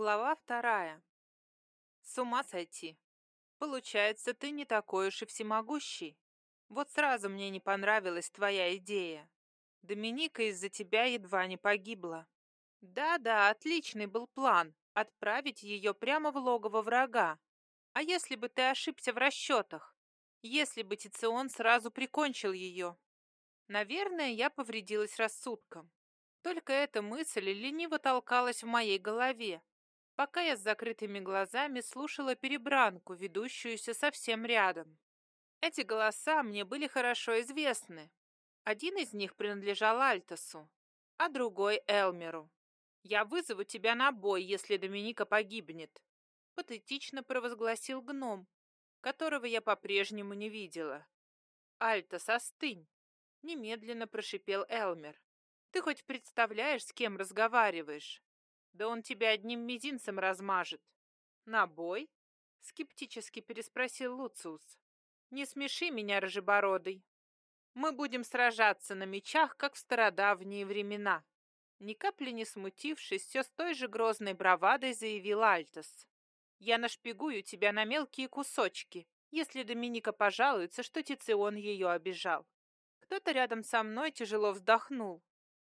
Глава вторая. С ума сойти. Получается, ты не такой уж и всемогущий. Вот сразу мне не понравилась твоя идея. Доминика из-за тебя едва не погибла. Да-да, отличный был план — отправить ее прямо в логово врага. А если бы ты ошибся в расчетах? Если бы Тицион сразу прикончил ее? Наверное, я повредилась рассудком. Только эта мысль лениво толкалась в моей голове, пока я с закрытыми глазами слушала перебранку, ведущуюся совсем рядом. Эти голоса мне были хорошо известны. Один из них принадлежал Альтосу, а другой — Элмеру. «Я вызову тебя на бой, если Доминика погибнет», — патетично провозгласил гном, которого я по-прежнему не видела. «Альтос, остынь!» — немедленно прошипел Элмер. «Ты хоть представляешь, с кем разговариваешь?» Да он тебя одним мизинцем размажет. На бой? Скептически переспросил Луциус. Не смеши меня, рыжебородый. Мы будем сражаться на мечах, как в стародавние времена. Ни капли не смутившись, все с той же грозной бравадой заявил Альтос. Я нашпигую тебя на мелкие кусочки, если Доминика пожалуется, что Тицион ее обижал. Кто-то рядом со мной тяжело вздохнул.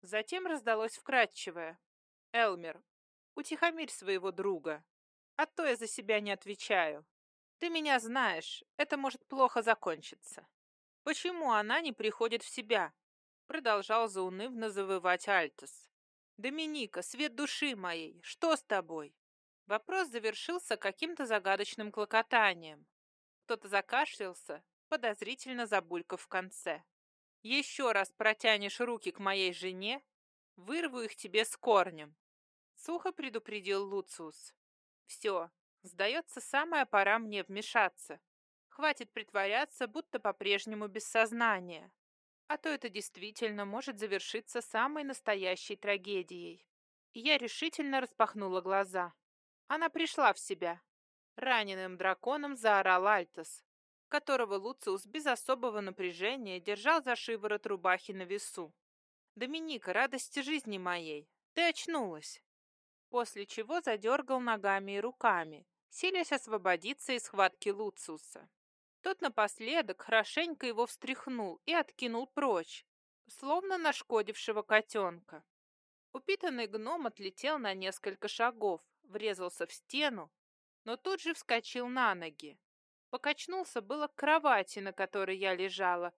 Затем раздалось вкрадчивое. Элмер, утихомирь своего друга, а то я за себя не отвечаю. Ты меня знаешь, это может плохо закончиться. Почему она не приходит в себя? Продолжал заунывно завывать Альтос. Доминика, свет души моей, что с тобой? Вопрос завершился каким-то загадочным клокотанием. Кто-то закашлялся, подозрительно забулькав в конце. Еще раз протянешь руки к моей жене, вырву их тебе с корнем. Сухо предупредил Луциус. «Все, сдается самая пора мне вмешаться. Хватит притворяться, будто по-прежнему без сознания. А то это действительно может завершиться самой настоящей трагедией». И я решительно распахнула глаза. Она пришла в себя. Раненым драконом заорал Альтос, которого Луциус без особого напряжения держал за шиворот рубахи на весу. «Доминика, радости жизни моей, ты очнулась!» После чего задергал ногами и руками, силясь освободиться из схватки Луциуса. Тот напоследок хорошенько его встряхнул и откинул прочь, словно нашкодившего котенка. Упитанный гном отлетел на несколько шагов, врезался в стену, но тут же вскочил на ноги. Покачнулся было к кровати, на которой я лежала,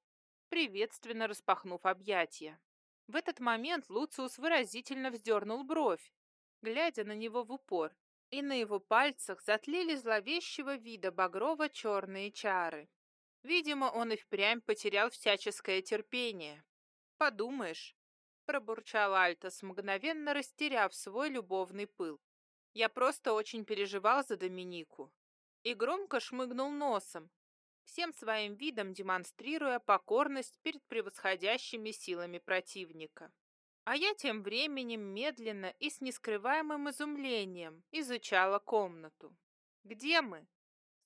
приветственно распахнув объятия. В этот момент Луциус выразительно вздернул бровь, глядя на него в упор, и на его пальцах затлели зловещего вида багрово-черные чары. Видимо, он и впрямь потерял всяческое терпение. «Подумаешь», — пробурчал Альтос, мгновенно растеряв свой любовный пыл. «Я просто очень переживал за Доминику». И громко шмыгнул носом, всем своим видом демонстрируя покорность перед превосходящими силами противника. А я тем временем медленно и с нескрываемым изумлением изучала комнату. Где мы?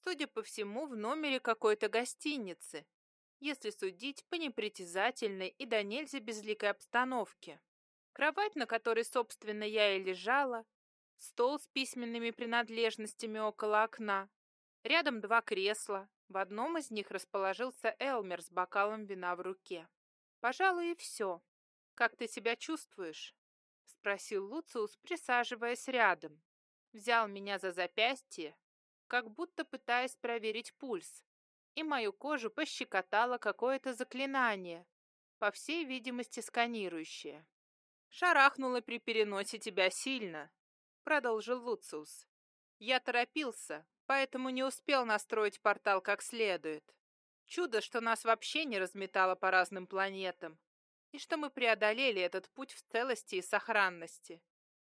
Судя по всему, в номере какой-то гостиницы, если судить по непритязательной и до нельзя безликой обстановке. Кровать, на которой, собственно, я и лежала, стол с письменными принадлежностями около окна, рядом два кресла, в одном из них расположился Элмер с бокалом вина в руке. Пожалуй, и все. «Как ты себя чувствуешь?» — спросил Луциус, присаживаясь рядом. Взял меня за запястье, как будто пытаясь проверить пульс, и мою кожу пощекотало какое-то заклинание, по всей видимости сканирующее. «Шарахнуло при переносе тебя сильно», — продолжил Луциус. «Я торопился, поэтому не успел настроить портал как следует. Чудо, что нас вообще не разметало по разным планетам, и что мы преодолели этот путь в целости и сохранности.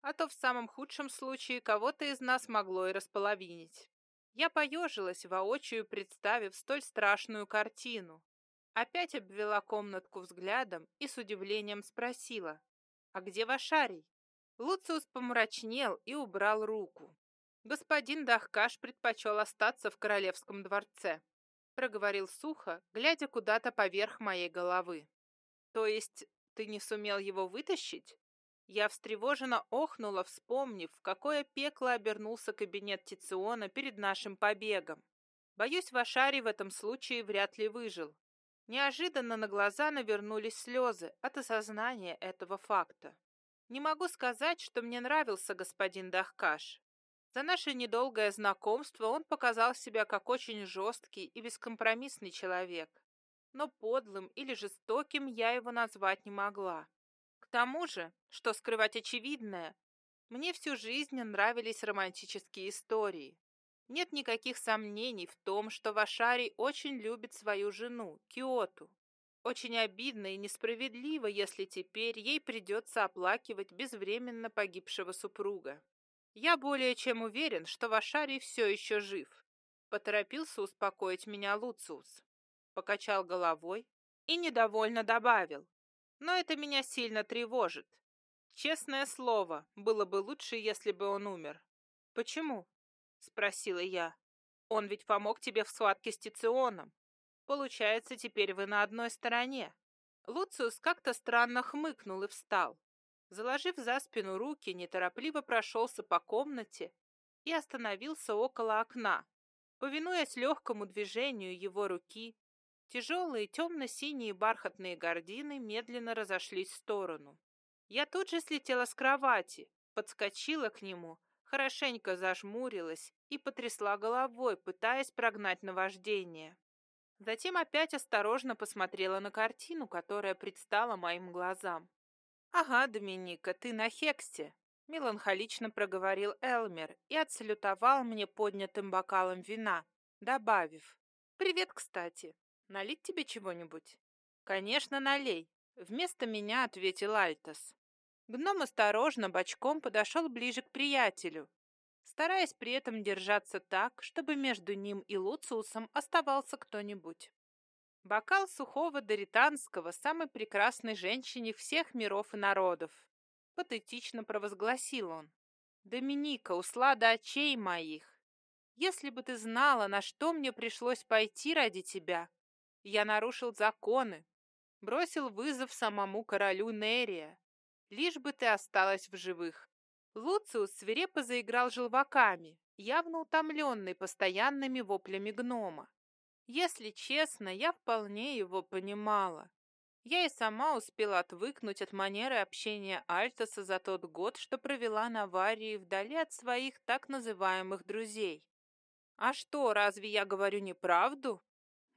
А то в самом худшем случае кого-то из нас могло и располовинить. Я поежилась, воочию представив столь страшную картину. Опять обвела комнатку взглядом и с удивлением спросила, «А где Вашарий?» Луциус помрачнел и убрал руку. «Господин Дахкаш предпочел остаться в королевском дворце», проговорил сухо, глядя куда-то поверх моей головы. То есть ты не сумел его вытащить? Я встревоженно охнула, вспомнив, в какое пекло обернулся кабинет Тициона перед нашим побегом. Боюсь, Вашари в этом случае вряд ли выжил. Неожиданно на глаза навернулись слезы от осознания этого факта. Не могу сказать, что мне нравился господин Дахкаш. За наше недолгое знакомство он показал себя как очень жесткий и бескомпромиссный человек. Но подлым или жестоким я его назвать не могла. К тому же, что скрывать очевидное, мне всю жизнь нравились романтические истории. Нет никаких сомнений в том, что Вашарий очень любит свою жену, Киоту. Очень обидно и несправедливо, если теперь ей придется оплакивать безвременно погибшего супруга. Я более чем уверен, что Вашарий все еще жив. Поторопился успокоить меня Луциус. Покачал головой и недовольно добавил. Но это меня сильно тревожит. Честное слово, было бы лучше, если бы он умер. Почему? — спросила я. «Он ведь помог тебе в схватке с Тиционом. Получается, теперь вы на одной стороне». Луциус как-то странно хмыкнул и встал. Заложив за спину руки, неторопливо прошелся по комнате и остановился около окна. Повинуясь легкому движению его руки, тяжелые темно-синие бархатные гардины медленно разошлись в сторону. Я тут же слетела с кровати, подскочила к нему хорошенько зажмурилась и потрясла головой, пытаясь прогнать наваждение. Затем опять осторожно посмотрела на картину, которая предстала моим глазам. «Ага, Доминика, ты на Хексте», — меланхолично проговорил Элмер и отсалютовал мне поднятым бокалом вина, добавив. «Привет, кстати. Налить тебе чего-нибудь?» «Конечно, налей», — вместо меня ответил Альтос. Гном осторожно бочком подошел ближе к приятелю, стараясь при этом держаться так, чтобы между ним и Луциусом оставался кто-нибудь. Бокал сухого доританского самой прекрасной женщине всех миров и народов. Патетично провозгласил он. «Доминика, услада очей моих! Если бы ты знала, на что мне пришлось пойти ради тебя, я нарушил законы, бросил вызов самому королю Нерия, лишь бы ты осталась в живых. Луциус свирепо заиграл желваками, явно утомленный постоянными воплями гнома. Если честно, я вполне его понимала. Я и сама успела отвыкнуть от манеры общения Альтоса за тот год, что провела на Варии вдали от своих так называемых друзей. «А что, разве я говорю неправду?»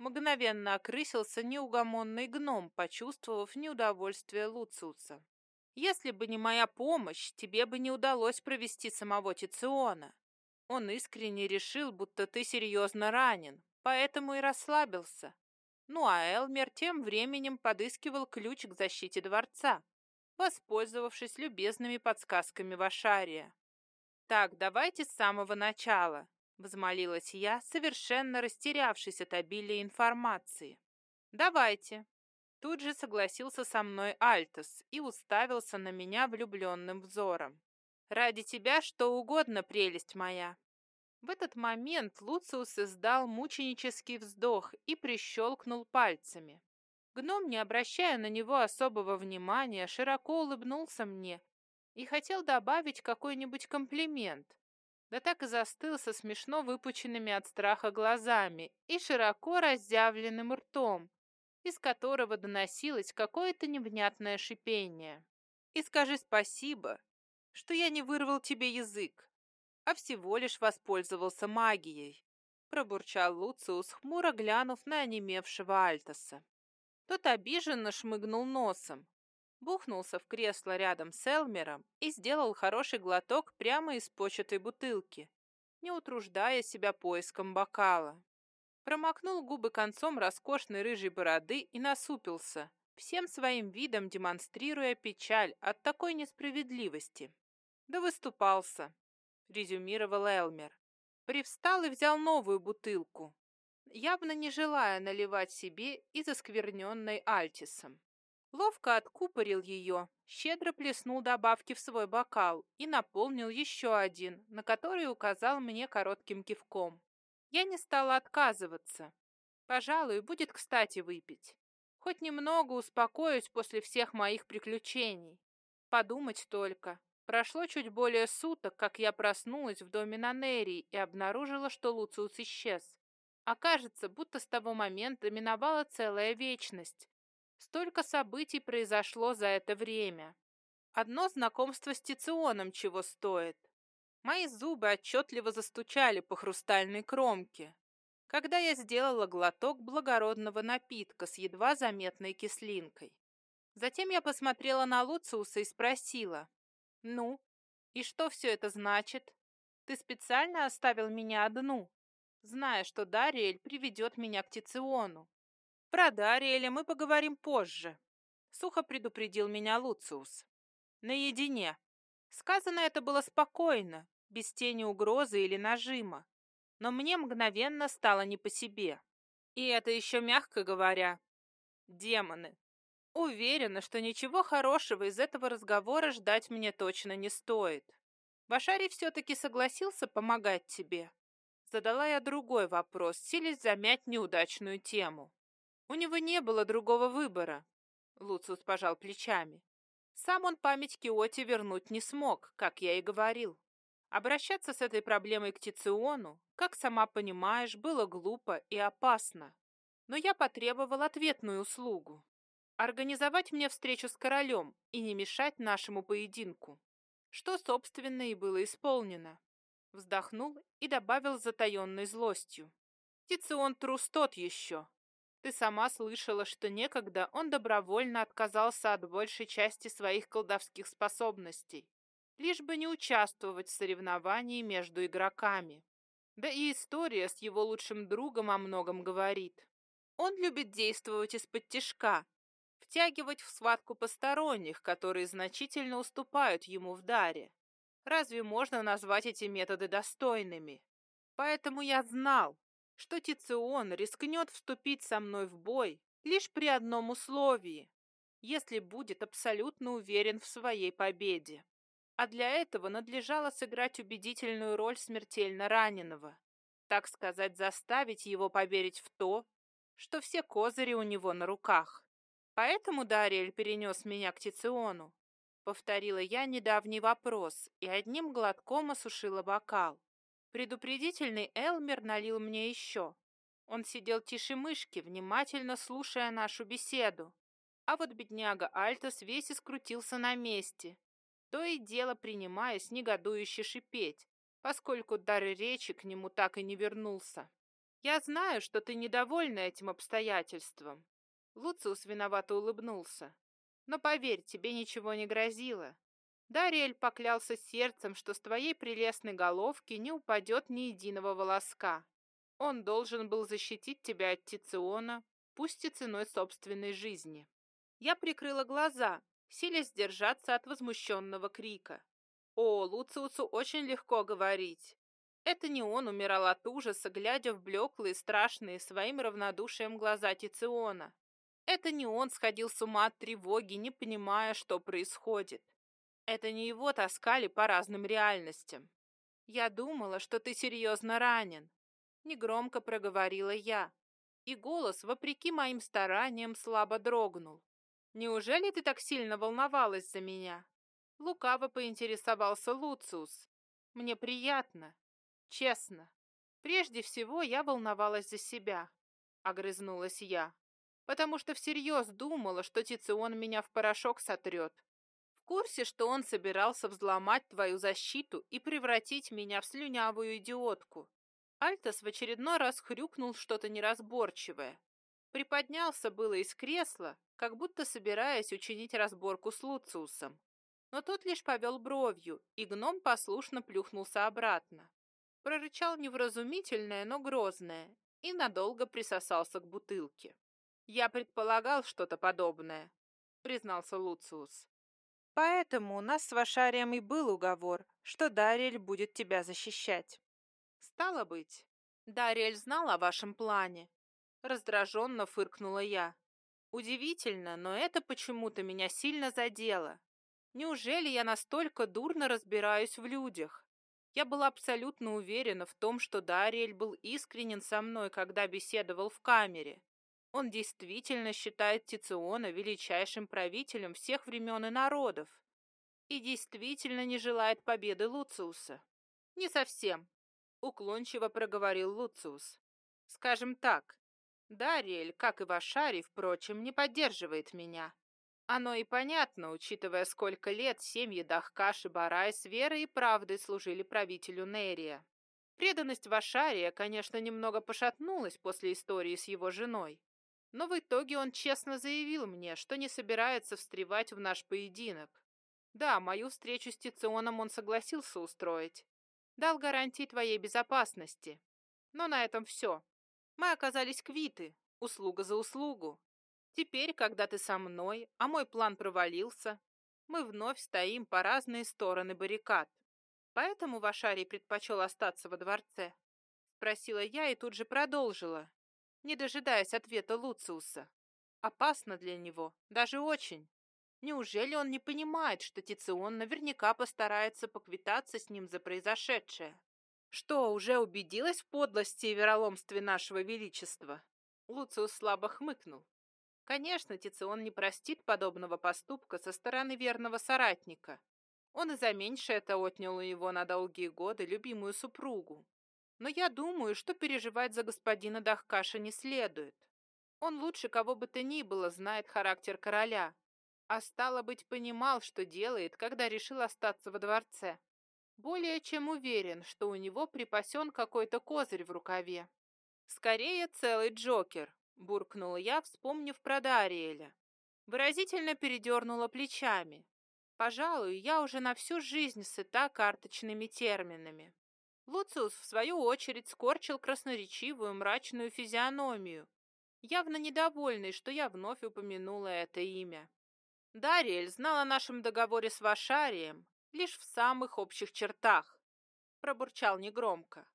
Мгновенно окрысился неугомонный гном, почувствовав неудовольствие Луциуса. Если бы не моя помощь, тебе бы не удалось провести самого Тициона. Он искренне решил, будто ты серьезно ранен, поэтому и расслабился. Ну а Элмер тем временем подыскивал ключ к защите дворца, воспользовавшись любезными подсказками Вашария. «Так, давайте с самого начала», — взмолилась я, совершенно растерявшись от обилия информации. «Давайте», Тут же согласился со мной Альтос и уставился на меня влюбленным взором. «Ради тебя что угодно, прелесть моя!» В этот момент Луциус издал мученический вздох и прищелкнул пальцами. Гном, не обращая на него особого внимания, широко улыбнулся мне и хотел добавить какой-нибудь комплимент. Да так и застыл со смешно выпученными от страха глазами и широко разъявленным ртом, из которого доносилось какое-то невнятное шипение. И скажи спасибо, что я не вырвал тебе язык, а всего лишь воспользовался магией, пробурчал Луциус, хмуро глянув на онемевшего Альтоса. Тот обиженно шмыгнул носом, бухнулся в кресло рядом с Элмером и сделал хороший глоток прямо из початой бутылки, не утруждая себя поиском бокала промокнул губы концом роскошной рыжей бороды и насупился, всем своим видом демонстрируя печаль от такой несправедливости. «Да выступался», — резюмировал Элмер. Привстал и взял новую бутылку, явно не желая наливать себе из оскверненной Альтисом. Ловко откупорил ее, щедро плеснул добавки в свой бокал и наполнил еще один, на который указал мне коротким кивком. Я не стала отказываться. Пожалуй, будет кстати выпить. Хоть немного успокоюсь после всех моих приключений. Подумать только. Прошло чуть более суток, как я проснулась в доме Нанерии и обнаружила, что Луциус исчез. Окажется, будто с того момента миновала целая вечность. Столько событий произошло за это время. Одно знакомство с Тиционом чего стоит. Мои зубы отчетливо застучали по хрустальной кромке, когда я сделала глоток благородного напитка с едва заметной кислинкой. Затем я посмотрела на Луциуса и спросила, «Ну, и что все это значит? Ты специально оставил меня одну, зная, что Дариэль приведет меня к Тициону. Про Дариэля мы поговорим позже», — сухо предупредил меня Луциус. «Наедине». Сказано это было спокойно, без тени угрозы или нажима, но мне мгновенно стало не по себе. И это еще мягко говоря. Демоны. Уверена, что ничего хорошего из этого разговора ждать мне точно не стоит. Башарий все-таки согласился помогать тебе. Задала я другой вопрос, силясь замять неудачную тему. У него не было другого выбора. Луциус пожал плечами. Сам он память Киоти вернуть не смог, как я и говорил. Обращаться с этой проблемой к Тициону, как сама понимаешь, было глупо и опасно. Но я потребовал ответную услугу. Организовать мне встречу с королем и не мешать нашему поединку. Что, собственно, и было исполнено. Вздохнул и добавил затаенной злостью. Тицион трус тот еще. Ты сама слышала, что некогда он добровольно отказался от большей части своих колдовских способностей, лишь бы не участвовать в соревновании между игроками. Да и история с его лучшим другом о многом говорит. Он любит действовать из-под тишка, втягивать в схватку посторонних, которые значительно уступают ему в даре. Разве можно назвать эти методы достойными? Поэтому я знал, что Тицион рискнет вступить со мной в бой лишь при одном условии, если будет абсолютно уверен в своей победе. А для этого надлежало сыграть убедительную роль смертельно раненого, так сказать, заставить его поверить в то, что все козыри у него на руках. Поэтому Дариэль перенес меня к Тициону. Повторила я недавний вопрос и одним глотком осушила бокал. Предупредительный Элмер налил мне еще. Он сидел тише мышки, внимательно слушая нашу беседу. А вот бедняга Альтос весь искрутился на месте, то и дело принимаясь негодующе шипеть, поскольку дар речи к нему так и не вернулся. «Я знаю, что ты недовольна этим обстоятельством». Луциус виновато улыбнулся. «Но поверь, тебе ничего не грозило. Дариэль поклялся сердцем, что с твоей прелестной головки не упадет ни единого волоска. Он должен был защитить тебя от Тициона, пусть и ценой собственной жизни. Я прикрыла глаза, силясь сдержаться от возмущенного крика. О, Луциусу очень легко говорить. Это не он умирал от ужаса, глядя в блеклые, страшные своим равнодушием глаза Тициона. Это не он сходил с ума от тревоги, не понимая, что происходит. Это не его таскали по разным реальностям. Я думала, что ты серьезно ранен. Негромко проговорила я. И голос, вопреки моим стараниям, слабо дрогнул. Неужели ты так сильно волновалась за меня? Лукаво поинтересовался Луциус. Мне приятно. Честно. Прежде всего я волновалась за себя. Огрызнулась я. Потому что всерьез думала, что Тицион меня в порошок сотрет курсе, что он собирался взломать твою защиту и превратить меня в слюнявую идиотку. Альтос в очередной раз хрюкнул что-то неразборчивое. Приподнялся было из кресла, как будто собираясь учинить разборку с Луциусом. Но тот лишь повел бровью, и гном послушно плюхнулся обратно. Прорычал невразумительное, но грозное, и надолго присосался к бутылке. «Я предполагал что-то подобное», — признался Луциус. Поэтому у нас с Вашарием и был уговор, что Дариэль будет тебя защищать. Стало быть, Дариэль знал о вашем плане. Раздраженно фыркнула я. Удивительно, но это почему-то меня сильно задело. Неужели я настолько дурно разбираюсь в людях? Я была абсолютно уверена в том, что Дариэль был искренен со мной, когда беседовал в камере. Он действительно считает Тициона величайшим правителем всех времен и народов. и действительно не желает победы Луциуса. Не совсем, уклончиво проговорил Луциус. Скажем так, Дариэль, как и Вашари, впрочем, не поддерживает меня. Оно и понятно, учитывая, сколько лет семьи Дахкаш и Барай с верой и правдой служили правителю Нерия. Преданность Вашария, конечно, немного пошатнулась после истории с его женой. Но в итоге он честно заявил мне, что не собирается встревать в наш поединок. Да, мою встречу с Тиционом он согласился устроить. Дал гарантии твоей безопасности. Но на этом все. Мы оказались квиты, услуга за услугу. Теперь, когда ты со мной, а мой план провалился, мы вновь стоим по разные стороны баррикад. Поэтому Вашарий предпочел остаться во дворце? Спросила я и тут же продолжила, не дожидаясь ответа Луциуса. Опасно для него, даже очень. Неужели он не понимает, что Тицион наверняка постарается поквитаться с ним за произошедшее? Что, уже убедилась в подлости и вероломстве нашего величества? Луциус слабо хмыкнул. Конечно, Тицион не простит подобного поступка со стороны верного соратника. Он и за меньше это отнял у его на долгие годы любимую супругу. Но я думаю, что переживать за господина Дахкаша не следует. Он лучше кого бы то ни было знает характер короля, а стало быть, понимал, что делает, когда решил остаться во дворце. Более чем уверен, что у него припасен какой-то козырь в рукаве. «Скорее целый Джокер», — буркнула я, вспомнив про Дариэля. Выразительно передернула плечами. Пожалуй, я уже на всю жизнь сыта карточными терминами. Луциус, в свою очередь, скорчил красноречивую мрачную физиономию, явно недовольный, что я вновь упомянула это имя. Дариэль знал о нашем договоре с Вашарием лишь в самых общих чертах, пробурчал негромко.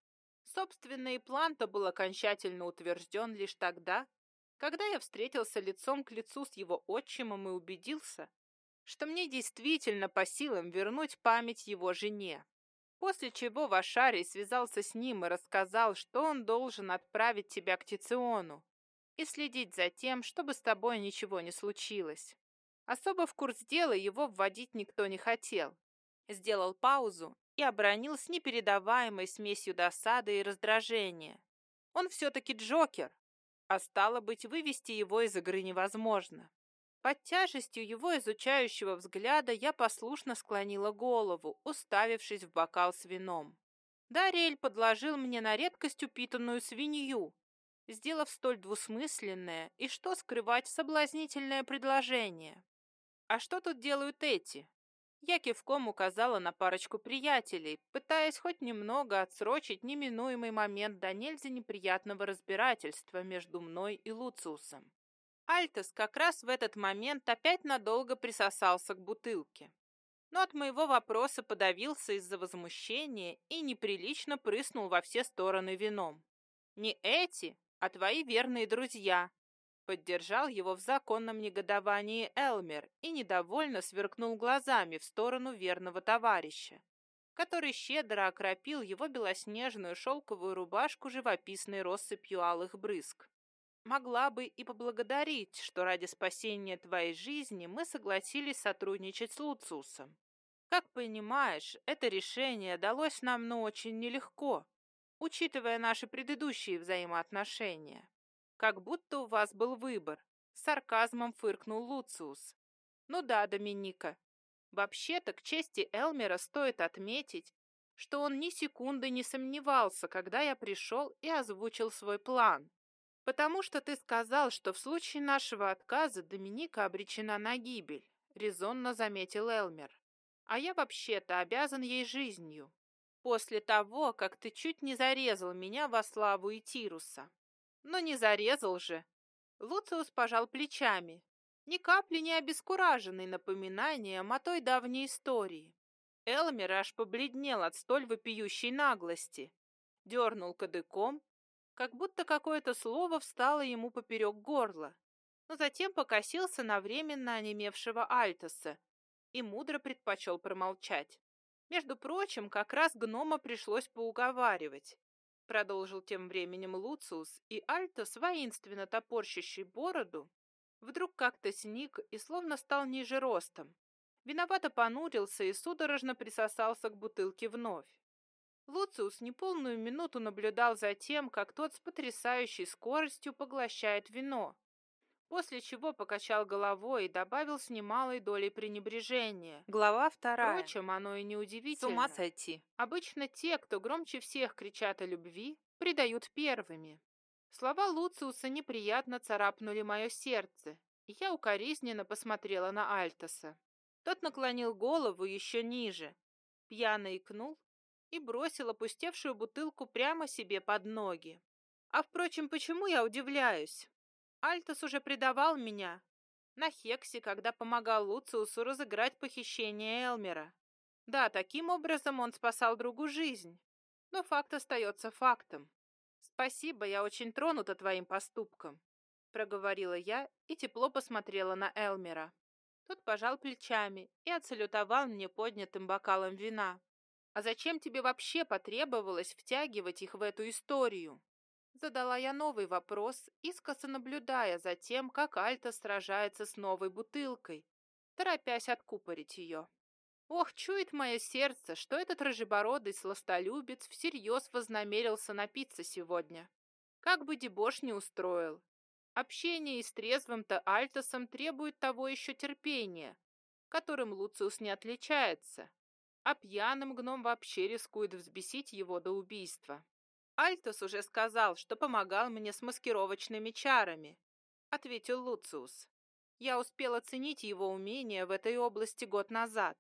Собственно, и план-то был окончательно утвержден лишь тогда, когда я встретился лицом к лицу с его отчимом и убедился, что мне действительно по силам вернуть память его жене. После чего Вашарий связался с ним и рассказал, что он должен отправить тебя к Тициону и следить за тем, чтобы с тобой ничего не случилось. Особо в курс дела его вводить никто не хотел. Сделал паузу и обронил с непередаваемой смесью досады и раздражения. Он все-таки Джокер, а стало быть, вывести его из игры невозможно. Под тяжестью его изучающего взгляда я послушно склонила голову, уставившись в бокал с вином. Дариэль подложил мне на редкость упитанную свинью, сделав столь двусмысленное и, что скрывать, соблазнительное предложение. «А что тут делают эти?» Я кивком указала на парочку приятелей, пытаясь хоть немного отсрочить неминуемый момент до нельзя неприятного разбирательства между мной и Луциусом. Альтос как раз в этот момент опять надолго присосался к бутылке. Но от моего вопроса подавился из-за возмущения и неприлично прыснул во все стороны вином. Не эти, а твои верные друзья, Поддержал его в законном негодовании Элмер и недовольно сверкнул глазами в сторону верного товарища, который щедро окропил его белоснежную шелковую рубашку живописной россыпью алых брызг. Могла бы и поблагодарить, что ради спасения твоей жизни мы согласились сотрудничать с Луциусом. Как понимаешь, это решение далось нам ну очень нелегко, учитывая наши предыдущие взаимоотношения. Как будто у вас был выбор. С сарказмом фыркнул Луциус. Ну да, Доминика. Вообще-то, к чести Элмера стоит отметить, что он ни секунды не сомневался, когда я пришел и озвучил свой план. Потому что ты сказал, что в случае нашего отказа Доминика обречена на гибель, резонно заметил Элмер. А я вообще-то обязан ей жизнью. После того, как ты чуть не зарезал меня во славу Итируса но не зарезал же. Луциус пожал плечами, ни капли не обескураженный напоминанием о той давней истории. Элмер аж побледнел от столь вопиющей наглости, дернул кадыком, как будто какое-то слово встало ему поперек горла, но затем покосился на временно онемевшего Альтоса и мудро предпочел промолчать. Между прочим, как раз гнома пришлось поуговаривать. Продолжил тем временем Луциус, и Альтос, воинственно топорщащий бороду, вдруг как-то сник и словно стал ниже ростом. Виновато понурился и судорожно присосался к бутылке вновь. Луциус неполную минуту наблюдал за тем, как тот с потрясающей скоростью поглощает вино, после чего покачал головой и добавил с немалой долей пренебрежения. Глава вторая. Впрочем, оно и не удивительно. С ума сойти. Обычно те, кто громче всех кричат о любви, предают первыми. Слова Луциуса неприятно царапнули мое сердце, и я укоризненно посмотрела на Альтоса. Тот наклонил голову еще ниже, пьяно икнул и бросил опустевшую бутылку прямо себе под ноги. А, впрочем, почему я удивляюсь? Альтос уже предавал меня на Хексе, когда помогал Луциусу разыграть похищение Элмера. Да, таким образом он спасал другу жизнь, но факт остается фактом. Спасибо, я очень тронута твоим поступком, проговорила я и тепло посмотрела на Элмера. Тот пожал плечами и отсалютовал мне поднятым бокалом вина. «А зачем тебе вообще потребовалось втягивать их в эту историю?» Задала я новый вопрос, искоса наблюдая за тем, как Альта сражается с новой бутылкой, торопясь откупорить ее. Ох, чует мое сердце, что этот рыжебородый сластолюбец всерьез вознамерился напиться сегодня. Как бы дебош не устроил, Общение и с трезвым-то Альтосом требует того еще терпения, которым Луциус не отличается, а пьяным гном вообще рискует взбесить его до убийства. Альтос уже сказал, что помогал мне с маскировочными чарами, ответил Луциус. Я успел оценить его умения в этой области год назад.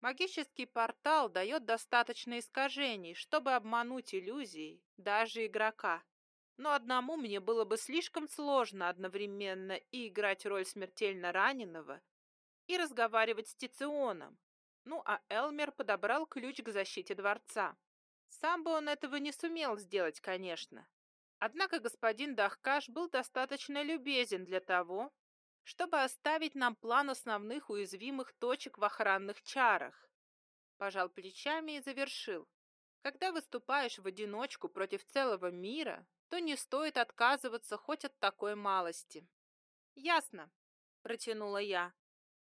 Магический портал дает достаточно искажений, чтобы обмануть иллюзией даже игрока. Но одному мне было бы слишком сложно одновременно и играть роль смертельно раненого, и разговаривать с Тиционом. Ну, а Элмер подобрал ключ к защите дворца. Сам бы он этого не сумел сделать, конечно. Однако господин Дахкаш был достаточно любезен для того, чтобы оставить нам план основных уязвимых точек в охранных чарах. Пожал плечами и завершил. Когда выступаешь в одиночку против целого мира, то не стоит отказываться хоть от такой малости. Ясно, протянула я.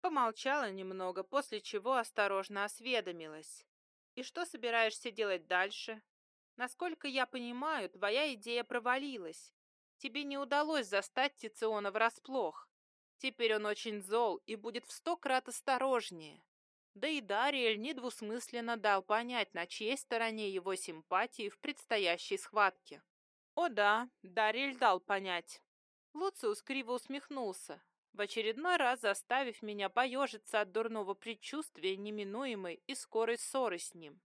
Помолчала немного, после чего осторожно осведомилась. И что собираешься делать дальше? Насколько я понимаю, твоя идея провалилась. Тебе не удалось застать Тициона врасплох. Теперь он очень зол и будет в сто крат осторожнее. Да и Дариэль недвусмысленно дал понять, на чьей стороне его симпатии в предстоящей схватке. О да, Дариль дал понять. Луциус криво усмехнулся, в очередной раз заставив меня поежиться от дурного предчувствия неминуемой и скорой ссоры с ним.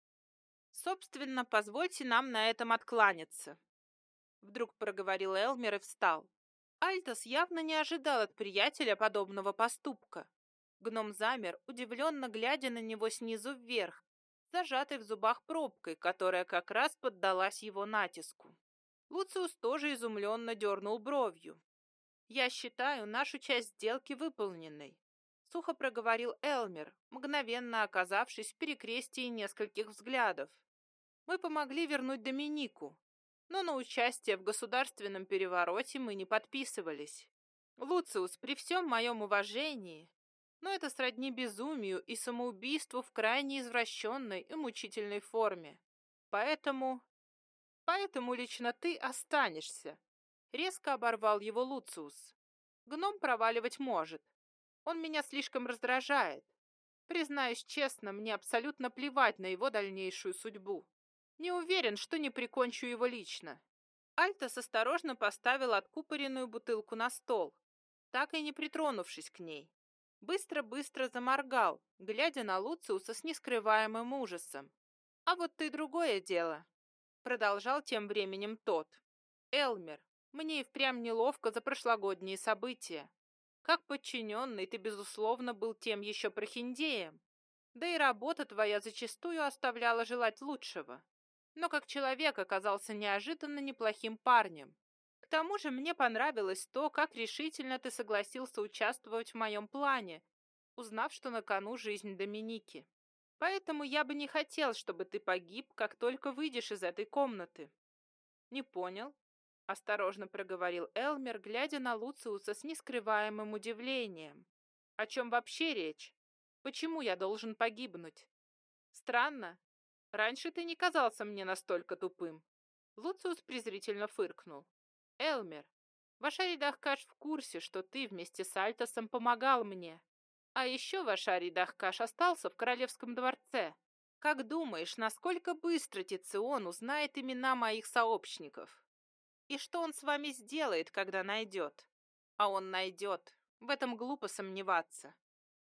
«Собственно, позвольте нам на этом откланяться», — вдруг проговорил Элмер и встал. Альтос явно не ожидал от приятеля подобного поступка. Гном замер, удивленно глядя на него снизу вверх, зажатой в зубах пробкой, которая как раз поддалась его натиску. Луциус тоже изумленно дернул бровью. «Я считаю нашу часть сделки выполненной», — сухо проговорил Элмер, мгновенно оказавшись в перекрестии нескольких взглядов. «Мы помогли вернуть Доминику, но на участие в государственном перевороте мы не подписывались. Луциус, при всем моем уважении, но это сродни безумию и самоубийству в крайне извращенной и мучительной форме. Поэтому Поэтому лично ты останешься. Резко оборвал его Луциус. Гном проваливать может. Он меня слишком раздражает. Признаюсь честно, мне абсолютно плевать на его дальнейшую судьбу. Не уверен, что не прикончу его лично. Альтос осторожно поставил откупоренную бутылку на стол, так и не притронувшись к ней. Быстро-быстро заморгал, глядя на Луциуса с нескрываемым ужасом. А вот ты другое дело. Продолжал тем временем тот. Элмер, мне и впрямь неловко за прошлогодние события. Как подчиненный ты, безусловно, был тем еще прохиндеем. Да и работа твоя зачастую оставляла желать лучшего. Но как человек оказался неожиданно неплохим парнем. К тому же мне понравилось то, как решительно ты согласился участвовать в моем плане, узнав, что на кону жизнь Доминики. Поэтому я бы не хотел, чтобы ты погиб, как только выйдешь из этой комнаты. Не понял? Осторожно проговорил Элмер, глядя на Луциуса с нескрываемым удивлением. О чем вообще речь? Почему я должен погибнуть? Странно. Раньше ты не казался мне настолько тупым. Луциус презрительно фыркнул. Элмер, ваш Аридахкаш в курсе, что ты вместе с Альтосом помогал мне. А еще ваш Аридахкаш остался в королевском дворце. Как думаешь, насколько быстро Тицион узнает имена моих сообщников? И что он с вами сделает, когда найдет? А он найдет. В этом глупо сомневаться.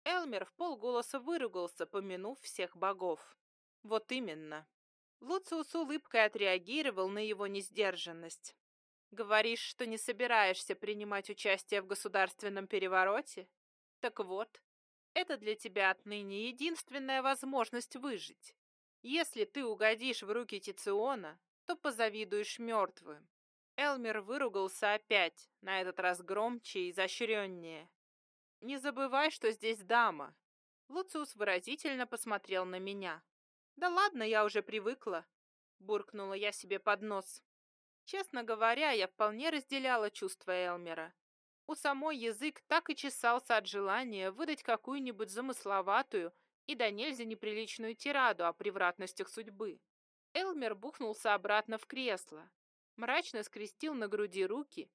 Элмер в полголоса выругался, помянув всех богов. Вот именно. Луциус с улыбкой отреагировал на его несдержанность. Говоришь, что не собираешься принимать участие в государственном перевороте? Так вот, это для тебя отныне единственная возможность выжить. Если ты угодишь в руки Тициона, то позавидуешь мертвым. Элмер выругался опять, на этот раз громче и изощреннее. «Не забывай, что здесь дама!» Луциус выразительно посмотрел на меня. «Да ладно, я уже привыкла!» Буркнула я себе под нос. Честно говоря, я вполне разделяла чувства Элмера. У самой язык так и чесался от желания выдать какую-нибудь замысловатую и до нельзя неприличную тираду о превратностях судьбы. Элмер бухнулся обратно в кресло, мрачно скрестил на груди руки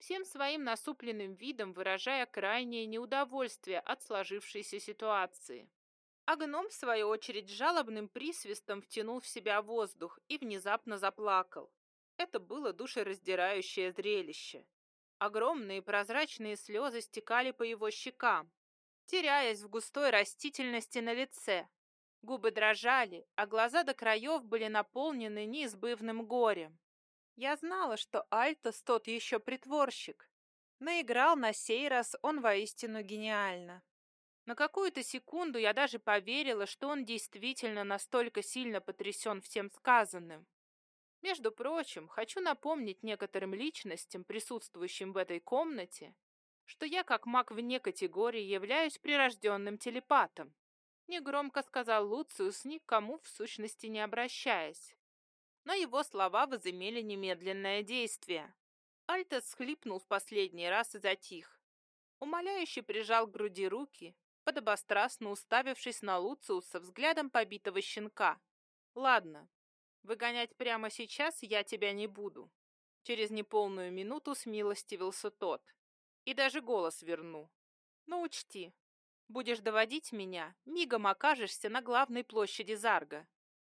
всем своим насупленным видом выражая крайнее неудовольствие от сложившейся ситуации. А гном, в свою очередь, жалобным присвистом втянул в себя воздух и внезапно заплакал. Это было душераздирающее зрелище. Огромные прозрачные слезы стекали по его щекам, теряясь в густой растительности на лице. Губы дрожали, а глаза до краев были наполнены неизбывным горем. Я знала, что Альтос тот еще притворщик. Наиграл на сей раз он воистину гениально. На какую-то секунду я даже поверила, что он действительно настолько сильно потрясен всем сказанным. Между прочим, хочу напомнить некоторым личностям, присутствующим в этой комнате, что я, как маг вне категории, являюсь прирожденным телепатом. Негромко сказал Луциус, никому в сущности не обращаясь но его слова возымели немедленное действие. Альтес схлипнул в последний раз и затих. Умоляюще прижал к груди руки, подобострастно уставившись на Луциуса взглядом побитого щенка. «Ладно, выгонять прямо сейчас я тебя не буду». Через неполную минуту смилостивился тот. «И даже голос верну. Но учти, будешь доводить меня, мигом окажешься на главной площади Зарга.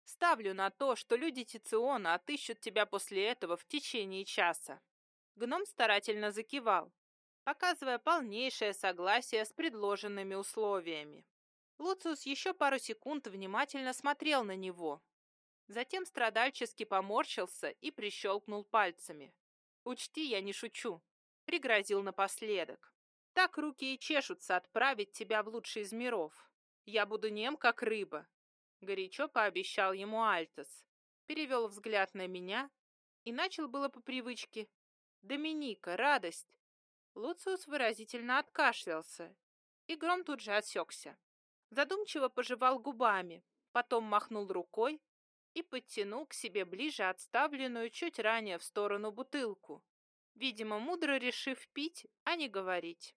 Ставлю на то, что люди Тициона отыщут тебя после этого в течение часа. Гном старательно закивал, показывая полнейшее согласие с предложенными условиями. Луциус еще пару секунд внимательно смотрел на него. Затем страдальчески поморщился и прищелкнул пальцами. «Учти, я не шучу», — пригрозил напоследок. «Так руки и чешутся отправить тебя в лучший из миров. Я буду нем, как рыба, Горячо пообещал ему Альтос. Перевел взгляд на меня и начал было по привычке. «Доминика, радость!» Луциус выразительно откашлялся, и Гром тут же отсекся. Задумчиво пожевал губами, потом махнул рукой и подтянул к себе ближе отставленную чуть ранее в сторону бутылку, видимо, мудро решив пить, а не говорить.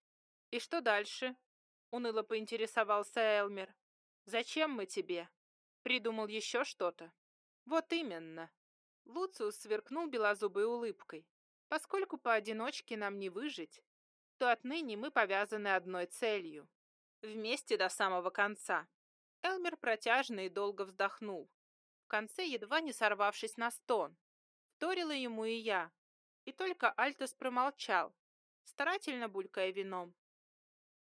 «И что дальше?» — уныло поинтересовался Элмер. «Зачем мы тебе?» Придумал еще что-то? Вот именно. Луциус сверкнул белозубой улыбкой. Поскольку поодиночке нам не выжить, то отныне мы повязаны одной целью. Вместе до самого конца. Элмер протяжно и долго вздохнул. В конце, едва не сорвавшись на стон. Вторила ему и я. И только Альтос промолчал, старательно булькая вином.